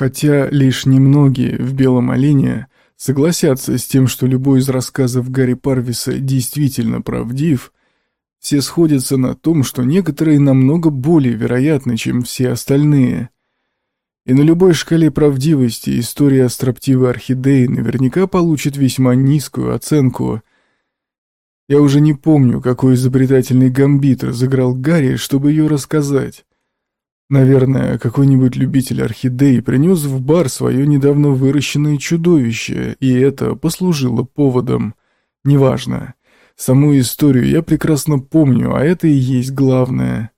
Хотя лишь немногие в «Белом олене» согласятся с тем, что любой из рассказов Гарри Парвиса действительно правдив, все сходятся на том, что некоторые намного более вероятны, чем все остальные. И на любой шкале правдивости история строптивой орхидеи наверняка получит весьма низкую оценку. Я уже не помню, какой изобретательный гамбит разыграл Гарри, чтобы ее рассказать. Наверное, какой-нибудь любитель орхидей принес в бар свое недавно выращенное чудовище, и это послужило поводом. Неважно. Саму историю я прекрасно помню, а это и есть главное.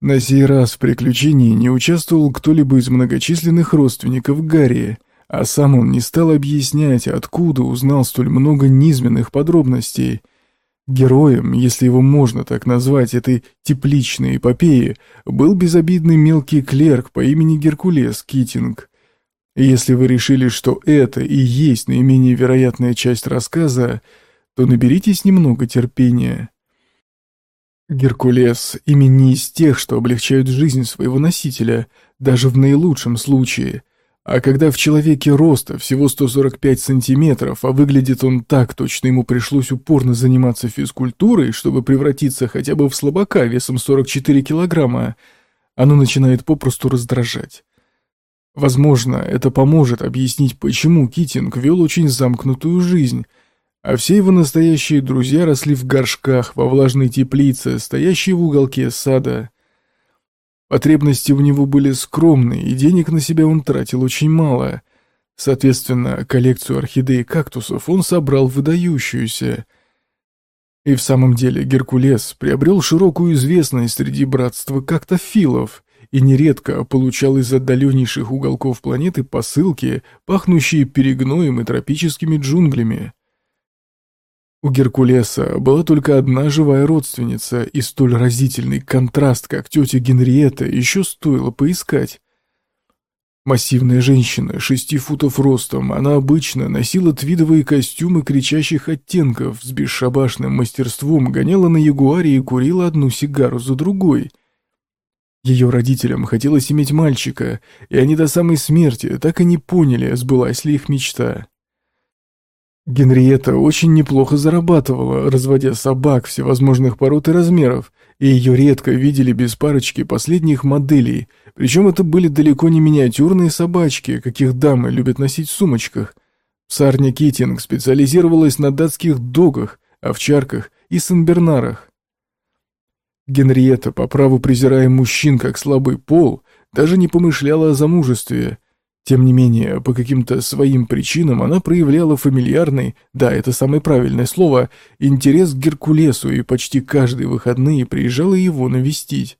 На сей раз в приключении не участвовал кто-либо из многочисленных родственников Гарри, а сам он не стал объяснять, откуда узнал столь много низменных подробностей — Героем, если его можно так назвать, этой тепличной эпопеи, был безобидный мелкий клерк по имени Геркулес Китинг. Если вы решили, что это и есть наименее вероятная часть рассказа, то наберитесь немного терпения. Геркулес – имя не из тех, что облегчают жизнь своего носителя, даже в наилучшем случае – а когда в человеке роста всего 145 сантиметров, а выглядит он так, точно ему пришлось упорно заниматься физкультурой, чтобы превратиться хотя бы в слабака весом 44 килограмма, оно начинает попросту раздражать. Возможно, это поможет объяснить, почему Китинг вел очень замкнутую жизнь, а все его настоящие друзья росли в горшках во влажной теплице, стоящей в уголке сада. Потребности у него были скромные, и денег на себя он тратил очень мало. Соответственно, коллекцию орхидей и кактусов он собрал выдающуюся. И в самом деле Геркулес приобрел широкую известность среди братства кактофилов и нередко получал из отдаленнейших уголков планеты посылки, пахнущие перегноем и тропическими джунглями. У Геркулеса была только одна живая родственница, и столь разительный контраст, как тетя Генриетта, еще стоило поискать. Массивная женщина, шести футов ростом, она обычно носила твидовые костюмы кричащих оттенков, с бесшабашным мастерством гоняла на ягуаре и курила одну сигару за другой. Ее родителям хотелось иметь мальчика, и они до самой смерти так и не поняли, сбылась ли их мечта. Генриетта очень неплохо зарабатывала, разводя собак всевозможных пород и размеров, и ее редко видели без парочки последних моделей, причем это были далеко не миниатюрные собачки, каких дамы любят носить в сумочках. Сарня Китинг специализировалась на датских догах, овчарках и сенбернарах. Генриетта, по праву презирая мужчин как слабый пол, даже не помышляла о замужестве, тем не менее, по каким-то своим причинам она проявляла фамильярный, да, это самое правильное слово, интерес к Геркулесу и почти каждые выходные приезжала его навестить.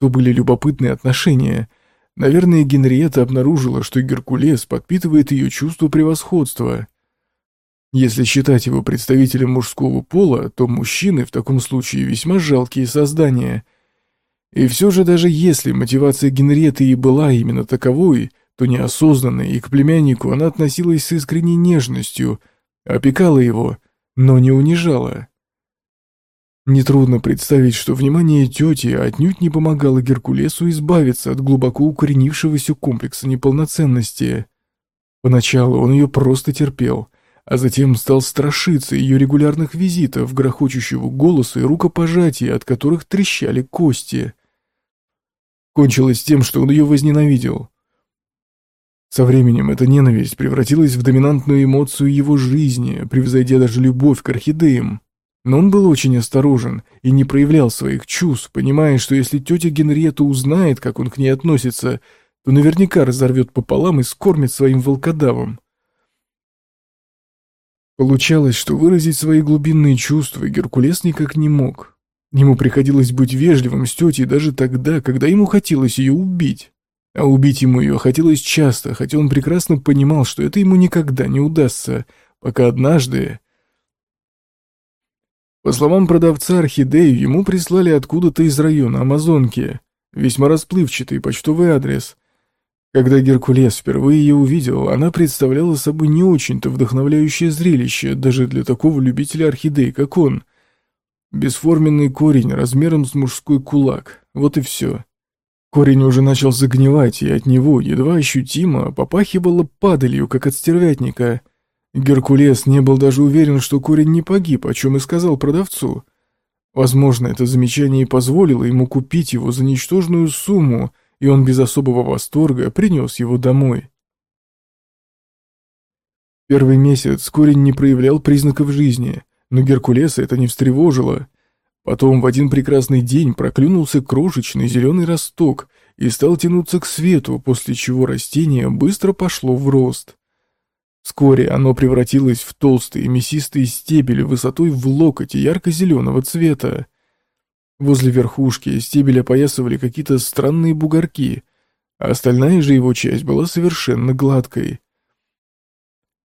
То были любопытные отношения. Наверное, Генриетта обнаружила, что Геркулес подпитывает ее чувство превосходства. Если считать его представителем мужского пола, то мужчины в таком случае весьма жалкие создания – и все же даже если мотивация Генриетты и была именно таковой, то неосознанной, и к племяннику она относилась с искренней нежностью, опекала его, но не унижала. Нетрудно представить, что внимание тети отнюдь не помогало Геркулесу избавиться от глубоко укоренившегося комплекса неполноценности. Поначалу он ее просто терпел, а затем стал страшиться ее регулярных визитов, грохочущего голоса и рукопожатия, от которых трещали кости — кончилось тем, что он ее возненавидел. Со временем эта ненависть превратилась в доминантную эмоцию его жизни, превзойдя даже любовь к орхидеям. Но он был очень осторожен и не проявлял своих чувств, понимая, что если тетя Генриетта узнает, как он к ней относится, то наверняка разорвет пополам и скормит своим волкодавом. Получалось, что выразить свои глубинные чувства Геркулес никак не мог, Ему приходилось быть вежливым с тетей даже тогда, когда ему хотелось ее убить. А убить ему ее хотелось часто, хотя он прекрасно понимал, что это ему никогда не удастся, пока однажды... По словам продавца орхидею, ему прислали откуда-то из района Амазонки, весьма расплывчатый почтовый адрес. Когда Геркулес впервые ее увидел, она представляла собой не очень-то вдохновляющее зрелище даже для такого любителя орхидей, как он — Бесформенный корень размером с мужской кулак. Вот и все. Корень уже начал загнивать, и от него едва ощутимо попахивало падалью, как от стервятника. Геркулес не был даже уверен, что корень не погиб, о чем и сказал продавцу. Возможно, это замечание и позволило ему купить его за ничтожную сумму, и он без особого восторга принес его домой. Первый месяц корень не проявлял признаков жизни, но Геркулеса это не встревожило. Потом в один прекрасный день проклюнулся крошечный зеленый росток и стал тянуться к свету, после чего растение быстро пошло в рост. Вскоре оно превратилось в толстые мясистые стебели высотой в локоть ярко-зеленого цвета. Возле верхушки стебель опоясывали какие-то странные бугорки, а остальная же его часть была совершенно гладкой.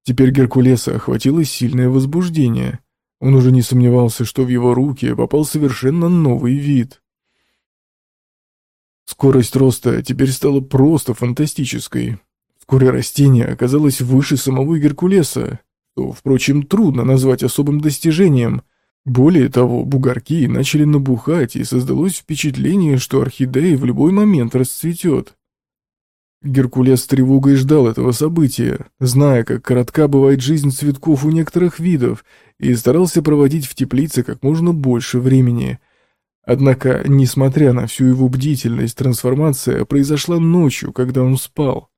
Теперь Геркулеса охватило сильное возбуждение. Он уже не сомневался, что в его руки попал совершенно новый вид. Скорость роста теперь стала просто фантастической. Вскоре растение оказалось выше самого Геркулеса, что, впрочем, трудно назвать особым достижением. Более того, бугорки начали набухать, и создалось впечатление, что орхидея в любой момент расцветет. Геркулес с тревогой ждал этого события, зная, как коротка бывает жизнь цветков у некоторых видов, и старался проводить в теплице как можно больше времени. Однако, несмотря на всю его бдительность, трансформация произошла ночью, когда он спал.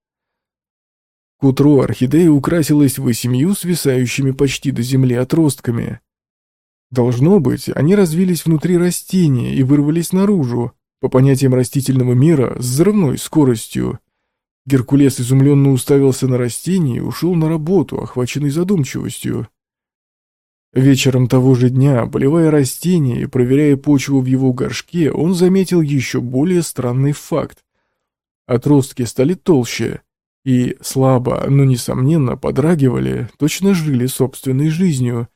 К утру орхидея украсилась восемью свисающими почти до земли отростками. Должно быть, они развились внутри растения и вырвались наружу, по понятиям растительного мира, с взрывной скоростью. Геркулес изумленно уставился на растение и ушел на работу, охваченный задумчивостью. Вечером того же дня, поливая растение и проверяя почву в его горшке, он заметил еще более странный факт. Отростки стали толще, и слабо, но несомненно подрагивали, точно жили собственной жизнью.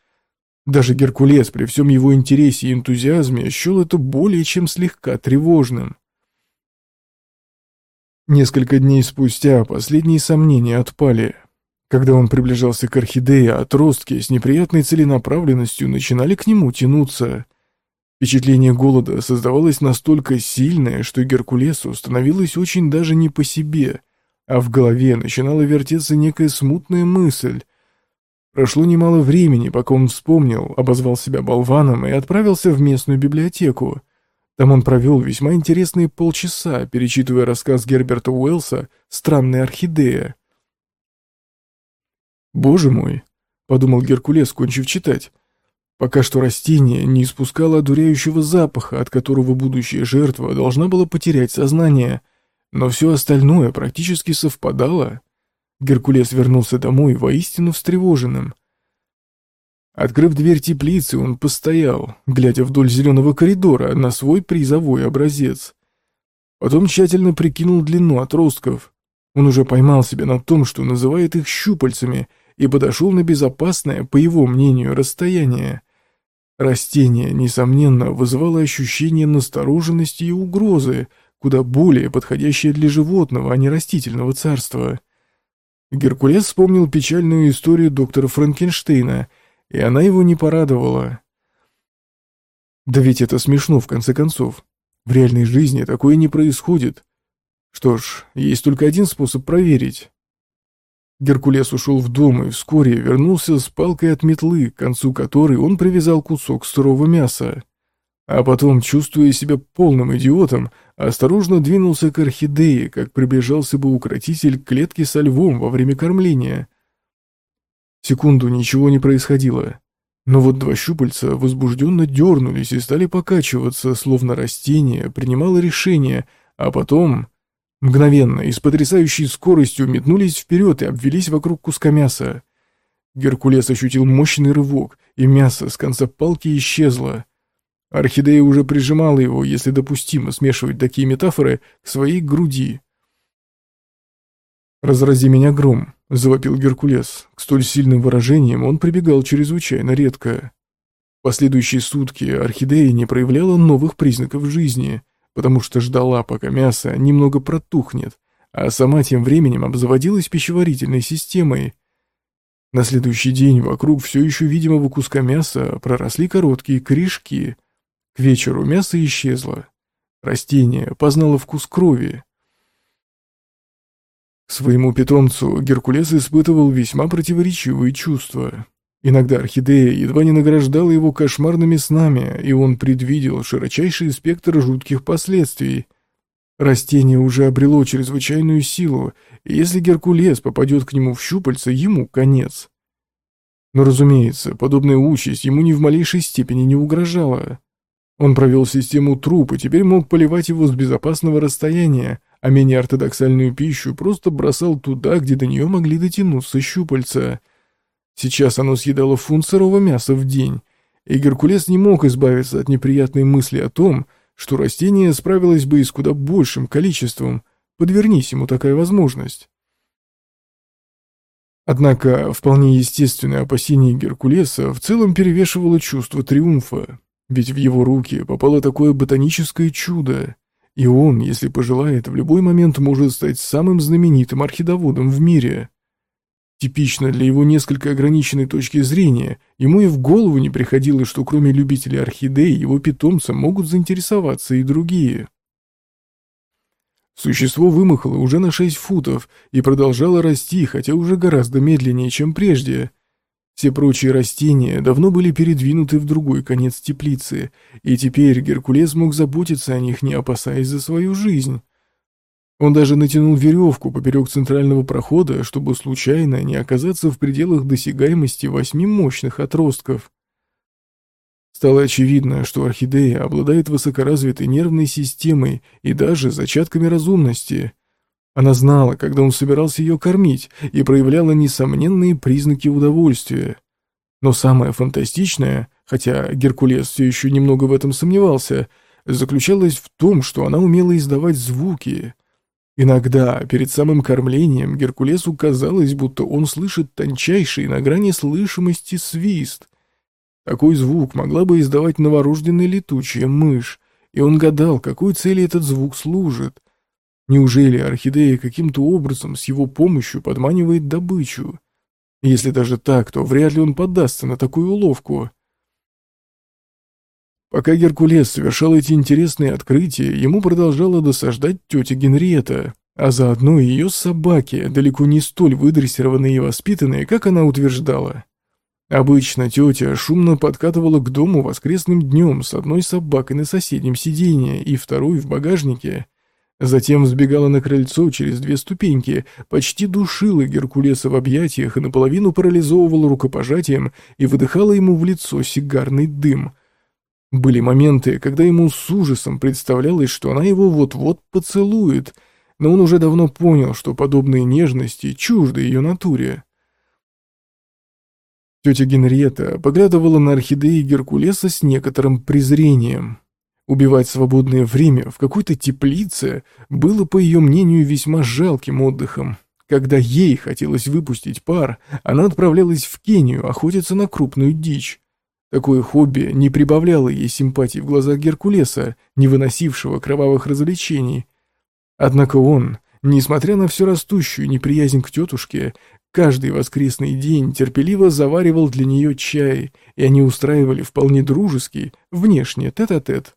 Даже Геркулес при всем его интересе и энтузиазме счел это более чем слегка тревожным. Несколько дней спустя последние сомнения отпали. Когда он приближался к орхидее, отростки с неприятной целенаправленностью начинали к нему тянуться. Впечатление голода создавалось настолько сильное, что Геркулесу становилось очень даже не по себе — а в голове начинала вертеться некая смутная мысль. Прошло немало времени, пока он вспомнил, обозвал себя болваном и отправился в местную библиотеку. Там он провел весьма интересные полчаса, перечитывая рассказ Герберта Уэллса «Странная орхидея». «Боже мой!» — подумал Геркулес, кончив читать. Пока что растение не испускало одуряющего запаха, от которого будущая жертва должна была потерять сознание — но все остальное практически совпадало. Геркулес вернулся домой воистину встревоженным. Открыв дверь теплицы, он постоял, глядя вдоль зеленого коридора на свой призовой образец. Потом тщательно прикинул длину отростков. Он уже поймал себя на том, что называет их щупальцами, и подошел на безопасное, по его мнению, расстояние. Растение, несомненно, вызывало ощущение настороженности и угрозы, куда более подходящее для животного, а не растительного царства. Геркулес вспомнил печальную историю доктора Франкенштейна, и она его не порадовала. Да ведь это смешно, в конце концов. В реальной жизни такое не происходит. Что ж, есть только один способ проверить. Геркулес ушел в дом и вскоре вернулся с палкой от метлы, к концу которой он привязал кусок сырого мяса. А потом, чувствуя себя полным идиотом, осторожно двинулся к орхидее, как приближался бы укротитель клетки со львом во время кормления. Секунду ничего не происходило. Но вот два щупальца возбужденно дернулись и стали покачиваться, словно растение принимало решение, а потом... Мгновенно и с потрясающей скоростью метнулись вперед и обвелись вокруг куска мяса. Геркулес ощутил мощный рывок, и мясо с конца палки исчезло. Орхидея уже прижимала его, если допустимо смешивать такие метафоры, к своей груди. «Разрази меня гром», — завопил Геркулес. К столь сильным выражениям он прибегал чрезвычайно редко. Последующие сутки орхидея не проявляла новых признаков жизни, потому что ждала, пока мясо немного протухнет, а сама тем временем обзаводилась пищеварительной системой. На следующий день вокруг все еще видимого куска мяса проросли короткие корешки — к вечеру мясо исчезло. Растение познало вкус крови. Своему питомцу Геркулес испытывал весьма противоречивые чувства. Иногда орхидея едва не награждала его кошмарными снами, и он предвидел широчайший спектр жутких последствий. Растение уже обрело чрезвычайную силу, и если Геркулес попадет к нему в щупальца, ему конец. Но, разумеется, подобная участь ему ни в малейшей степени не угрожала. Он провел систему труп и теперь мог поливать его с безопасного расстояния, а менее ортодоксальную пищу просто бросал туда, где до нее могли дотянуться щупальца. Сейчас оно съедало фунт сырого мяса в день, и Геркулес не мог избавиться от неприятной мысли о том, что растение справилось бы и с куда большим количеством, подвернись ему такая возможность. Однако вполне естественное опасение Геркулеса в целом перевешивало чувство триумфа, ведь в его руки попало такое ботаническое чудо, и он, если пожелает, в любой момент может стать самым знаменитым орхидоводом в мире. Типично для его несколько ограниченной точки зрения, ему и в голову не приходило, что кроме любителей орхидей его питомцем могут заинтересоваться и другие. Существо вымахало уже на 6 футов и продолжало расти, хотя уже гораздо медленнее, чем прежде. Все прочие растения давно были передвинуты в другой конец теплицы, и теперь Геркулес мог заботиться о них, не опасаясь за свою жизнь. Он даже натянул веревку поперек центрального прохода, чтобы случайно не оказаться в пределах досягаемости восьми мощных отростков. Стало очевидно, что орхидея обладает высокоразвитой нервной системой и даже зачатками разумности. Она знала, когда он собирался ее кормить, и проявляла несомненные признаки удовольствия. Но самое фантастичное, хотя Геркулес все еще немного в этом сомневался, заключалось в том, что она умела издавать звуки. Иногда, перед самым кормлением, Геркулесу казалось, будто он слышит тончайший на грани слышимости свист — такой звук могла бы издавать новорожденная летучая мышь, и он гадал, какой цели этот звук служит. Неужели орхидея каким-то образом с его помощью подманивает добычу? Если даже так, то вряд ли он поддастся на такую уловку. Пока Геркулес совершал эти интересные открытия, ему продолжала досаждать тетя Генриетта, а заодно и ее собаки, далеко не столь выдрессированные и воспитанные, как она утверждала. Обычно тетя шумно подкатывала к дому воскресным днем с одной собакой на соседнем сиденье и второй в багажнике. Затем сбегала на крыльцо через две ступеньки, почти душила Геркулеса в объятиях и наполовину парализовывала рукопожатием и выдыхала ему в лицо сигарный дым. Были моменты, когда ему с ужасом представлялось, что она его вот-вот поцелует, но он уже давно понял, что подобные нежности чужды ее натуре. Тетя Генриетта поглядывала на орхидеи Геркулеса с некоторым презрением. Убивать свободное время в какой-то теплице было, по ее мнению, весьма жалким отдыхом. Когда ей хотелось выпустить пар, она отправлялась в Кению охотиться на крупную дичь. Такое хобби не прибавляло ей симпатии в глазах Геркулеса, не выносившего кровавых развлечений. Однако он, несмотря на всю растущую неприязнь к тетушке, Каждый воскресный день терпеливо заваривал для нее чай, и они устраивали вполне дружеский, внешне, тет-а-тет. -тет.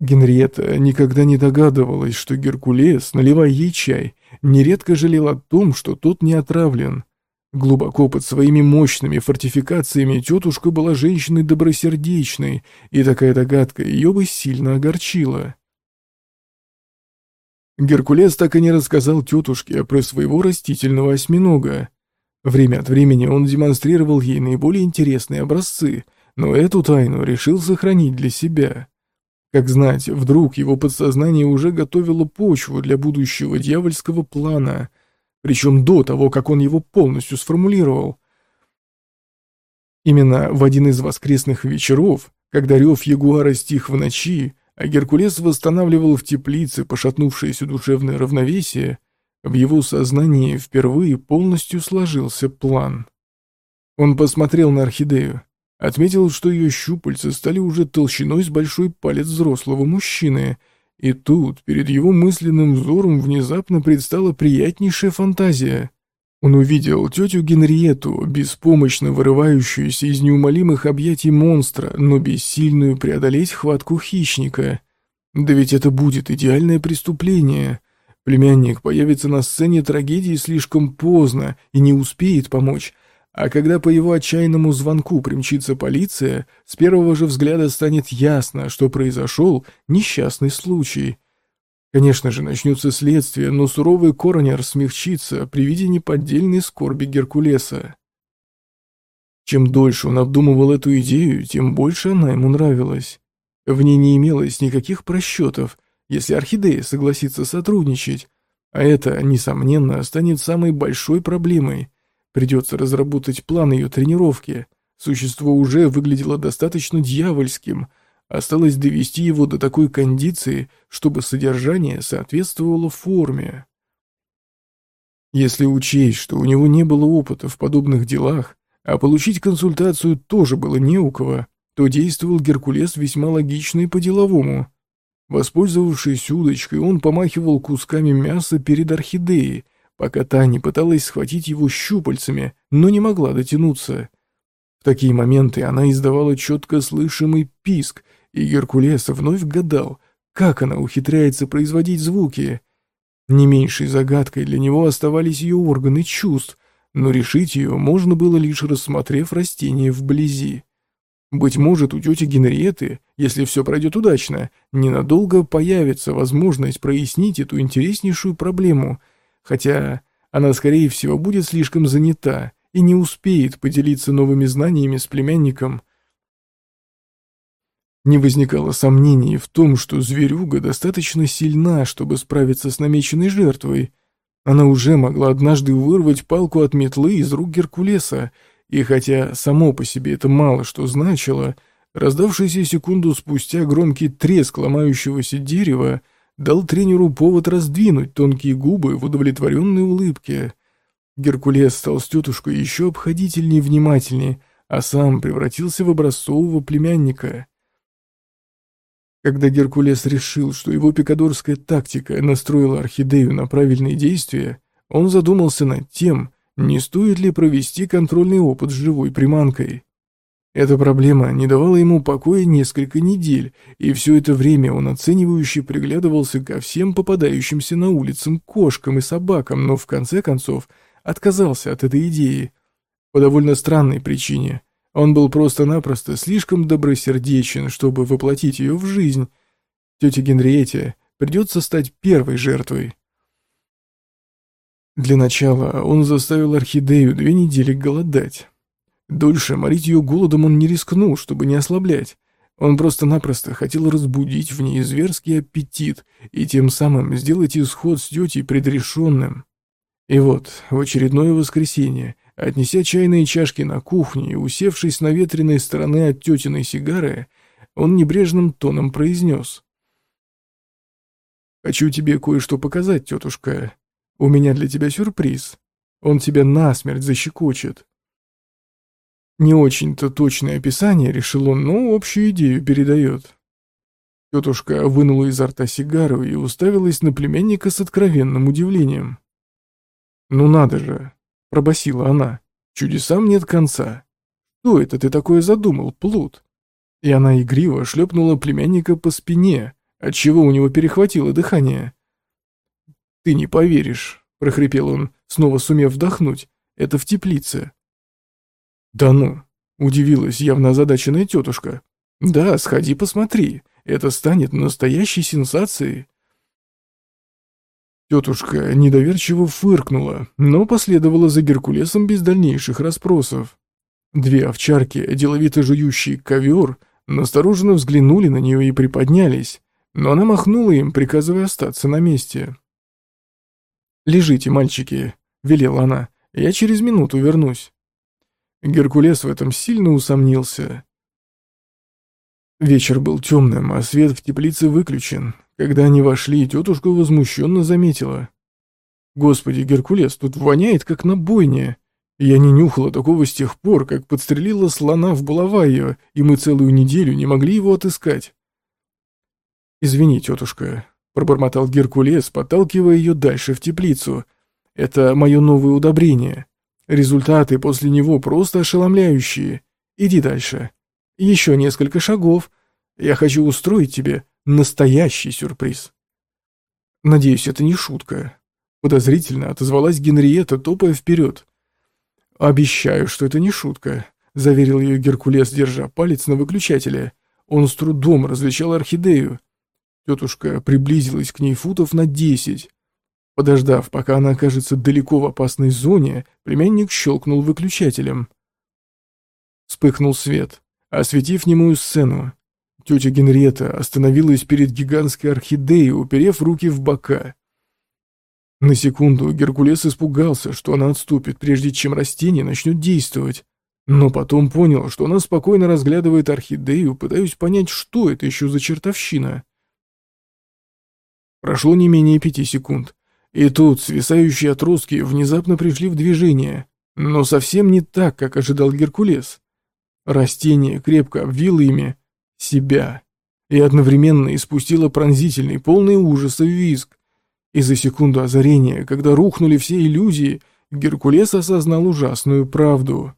Генриетта никогда не догадывалась, что Геркулес, наливая ей чай, нередко жалел о том, что тот не отравлен. Глубоко под своими мощными фортификациями тетушка была женщиной добросердечной, и такая догадка ее бы сильно огорчила. Геркулес так и не рассказал тетушке про своего растительного осьминога. Время от времени он демонстрировал ей наиболее интересные образцы, но эту тайну решил сохранить для себя. Как знать, вдруг его подсознание уже готовило почву для будущего дьявольского плана, причем до того, как он его полностью сформулировал. Именно в один из воскресных вечеров, когда рев ягуара стих в ночи, а Геркулес восстанавливал в теплице пошатнувшееся душевное равновесие, в его сознании впервые полностью сложился план. Он посмотрел на орхидею, отметил, что ее щупальца стали уже толщиной с большой палец взрослого мужчины, и тут перед его мысленным взором внезапно предстала приятнейшая фантазия. Он увидел тетю Генриету, беспомощно вырывающуюся из неумолимых объятий монстра, но бессильную преодолеть хватку хищника. Да ведь это будет идеальное преступление. Племянник появится на сцене трагедии слишком поздно и не успеет помочь, а когда по его отчаянному звонку примчится полиция, с первого же взгляда станет ясно, что произошел несчастный случай. Конечно же, начнется следствие, но суровый коронер смягчится при виде неподдельной скорби Геркулеса. Чем дольше он обдумывал эту идею, тем больше она ему нравилась. В ней не имелось никаких просчетов, если Орхидея согласится сотрудничать, а это, несомненно, станет самой большой проблемой – Придется разработать план ее тренировки. Существо уже выглядело достаточно дьявольским. Осталось довести его до такой кондиции, чтобы содержание соответствовало форме. Если учесть, что у него не было опыта в подобных делах, а получить консультацию тоже было не у кого, то действовал Геркулес весьма логично и по-деловому. Воспользовавшись удочкой, он помахивал кусками мяса перед орхидеей, пока та не пыталась схватить его щупальцами, но не могла дотянуться. В такие моменты она издавала четко слышимый писк, и Геркулес вновь гадал, как она ухитряется производить звуки. Не меньшей загадкой для него оставались ее органы чувств, но решить ее можно было лишь рассмотрев растение вблизи. Быть может, у тети Генриеты, если все пройдет удачно, ненадолго появится возможность прояснить эту интереснейшую проблему — хотя она, скорее всего, будет слишком занята и не успеет поделиться новыми знаниями с племянником. Не возникало сомнений в том, что зверюга достаточно сильна, чтобы справиться с намеченной жертвой. Она уже могла однажды вырвать палку от метлы из рук Геркулеса, и хотя само по себе это мало что значило, раздавшийся секунду спустя громкий треск ломающегося дерева дал тренеру повод раздвинуть тонкие губы в удовлетворенной улыбке. Геркулес стал с тетушкой еще обходительнее и внимательнее, а сам превратился в образцового племянника. Когда Геркулес решил, что его пикадорская тактика настроила орхидею на правильные действия, он задумался над тем, не стоит ли провести контрольный опыт с живой приманкой. Эта проблема не давала ему покоя несколько недель, и все это время он оценивающе приглядывался ко всем попадающимся на улицам кошкам и собакам, но в конце концов отказался от этой идеи. По довольно странной причине. Он был просто-напросто слишком добросердечен, чтобы воплотить ее в жизнь. Тете Генриете придется стать первой жертвой. Для начала он заставил орхидею две недели голодать. Дольше морить ее голодом он не рискнул, чтобы не ослаблять. Он просто-напросто хотел разбудить в ней зверский аппетит и тем самым сделать исход с тетей предрешенным. И вот, в очередное воскресенье, отнеся чайные чашки на кухню и усевшись на ветреной стороны от тетиной сигары, он небрежным тоном произнес. «Хочу тебе кое-что показать, тетушка. У меня для тебя сюрприз. Он тебя насмерть защекочет». Не очень-то точное описание, решил он, но общую идею передает. Тетушка вынула изо рта сигару и уставилась на племянника с откровенным удивлением. «Ну надо же!» — пробасила она. «Чудесам нет конца. Что это ты такое задумал, плут?» И она игриво шлепнула племянника по спине, отчего у него перехватило дыхание. «Ты не поверишь», — прохрипел он, снова сумев вдохнуть. «Это в теплице. «Да ну!» — удивилась явно озадаченная тетушка. «Да, сходи посмотри, это станет настоящей сенсацией». Тетушка недоверчиво фыркнула, но последовала за Геркулесом без дальнейших расспросов. Две овчарки, деловито жующие ковер, настороженно взглянули на нее и приподнялись, но она махнула им, приказывая остаться на месте. «Лежите, мальчики», — велела она, — «я через минуту вернусь». Геркулес в этом сильно усомнился. Вечер был темным, а свет в теплице выключен. Когда они вошли, тетушка возмущенно заметила. «Господи, Геркулес, тут воняет, как на бойне. Я не нюхала такого с тех пор, как подстрелила слона в Балавайо, и мы целую неделю не могли его отыскать». «Извини, тетушка», — пробормотал Геркулес, подталкивая ее дальше в теплицу. «Это мое новое удобрение. Результаты после него просто ошеломляющие. Иди дальше. Еще несколько шагов. Я хочу устроить тебе настоящий сюрприз. Надеюсь, это не шутка. Подозрительно отозвалась Генриетта, топая вперед. «Обещаю, что это не шутка», — заверил ее Геркулес, держа палец на выключателе. Он с трудом различал орхидею. Тетушка приблизилась к ней футов на десять. Подождав, пока она окажется далеко в опасной зоне, племянник щелкнул выключателем. Вспыхнул свет, осветив немую сцену. Тетя Генриетта остановилась перед гигантской орхидеей, уперев руки в бока. На секунду Геркулес испугался, что она отступит, прежде чем растение начнет действовать. Но потом понял, что она спокойно разглядывает орхидею, пытаясь понять, что это еще за чертовщина. Прошло не менее пяти секунд. И тут свисающие отростки внезапно пришли в движение, но совсем не так, как ожидал Геркулес. Растение крепко обвило ими себя и одновременно испустило пронзительный, полный ужаса визг. И за секунду озарения, когда рухнули все иллюзии, Геркулес осознал ужасную правду.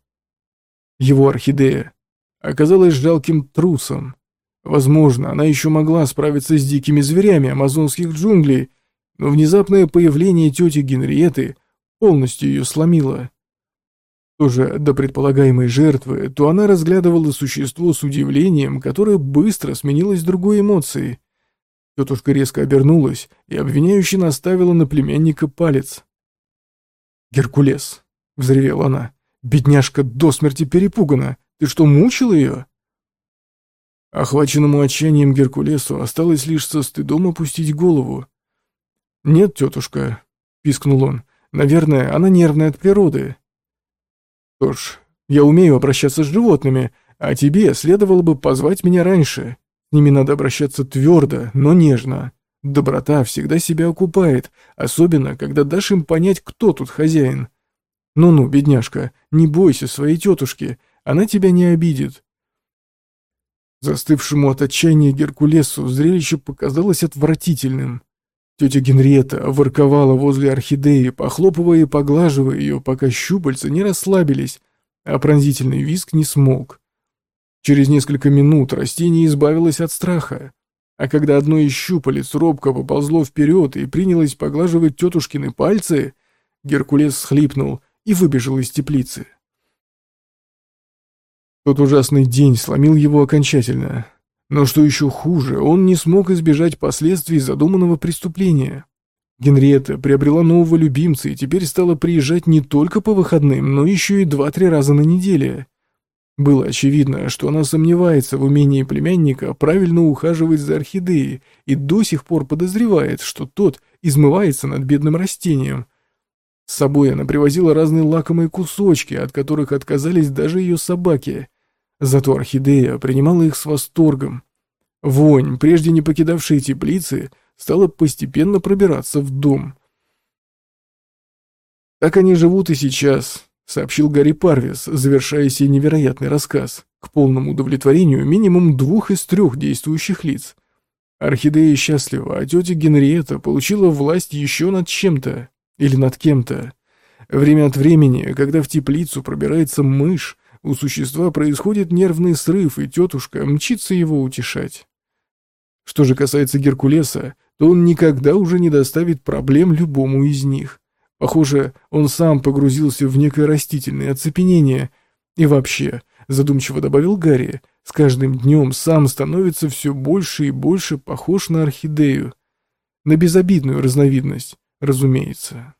Его орхидея оказалась жалким трусом. Возможно, она еще могла справиться с дикими зверями амазонских джунглей, но внезапное появление тети Генриеты полностью ее сломило. Что же до предполагаемой жертвы, то она разглядывала существо с удивлением, которое быстро сменилось другой эмоцией. Тетушка резко обернулась и обвиняюще наставила на племянника палец. «Геркулес!» — взревела она. «Бедняжка до смерти перепугана! Ты что, мучил ее?» Охваченному отчаянием Геркулесу осталось лишь со стыдом опустить голову. «Нет, тетушка», — пискнул он, — «наверное, она нервная от природы». «Что ж, я умею обращаться с животными, а тебе следовало бы позвать меня раньше. С ними надо обращаться твердо, но нежно. Доброта всегда себя окупает, особенно, когда дашь им понять, кто тут хозяин. Ну-ну, бедняжка, не бойся своей тетушки, она тебя не обидит». Застывшему от отчаяния Геркулесу зрелище показалось отвратительным. Тетя Генриетта ворковала возле орхидеи, похлопывая и поглаживая ее, пока щупальца не расслабились, а пронзительный виск не смолк. Через несколько минут растение избавилось от страха, а когда одно из щупалец робко поползло вперед и принялось поглаживать тетушкины пальцы, Геркулес схлипнул и выбежал из теплицы. Тот ужасный день сломил его окончательно. Но что еще хуже, он не смог избежать последствий задуманного преступления. Генриетта приобрела нового любимца и теперь стала приезжать не только по выходным, но еще и два-три раза на неделю. Было очевидно, что она сомневается в умении племянника правильно ухаживать за орхидеей и до сих пор подозревает, что тот измывается над бедным растением. С собой она привозила разные лакомые кусочки, от которых отказались даже ее собаки. Зато орхидея принимала их с восторгом. Вонь, прежде не покидавшая теплицы, стала постепенно пробираться в дом. «Так они живут и сейчас», — сообщил Гарри Парвис, завершая сей невероятный рассказ, к полному удовлетворению минимум двух из трех действующих лиц. Орхидея счастлива, а тетя Генриетта получила власть еще над чем-то или над кем-то. Время от времени, когда в теплицу пробирается мышь, у существа происходит нервный срыв, и тетушка мчится его утешать. Что же касается Геркулеса, то он никогда уже не доставит проблем любому из них. Похоже, он сам погрузился в некое растительное оцепенение. И вообще, задумчиво добавил Гарри, с каждым днем сам становится все больше и больше похож на орхидею. На безобидную разновидность, разумеется.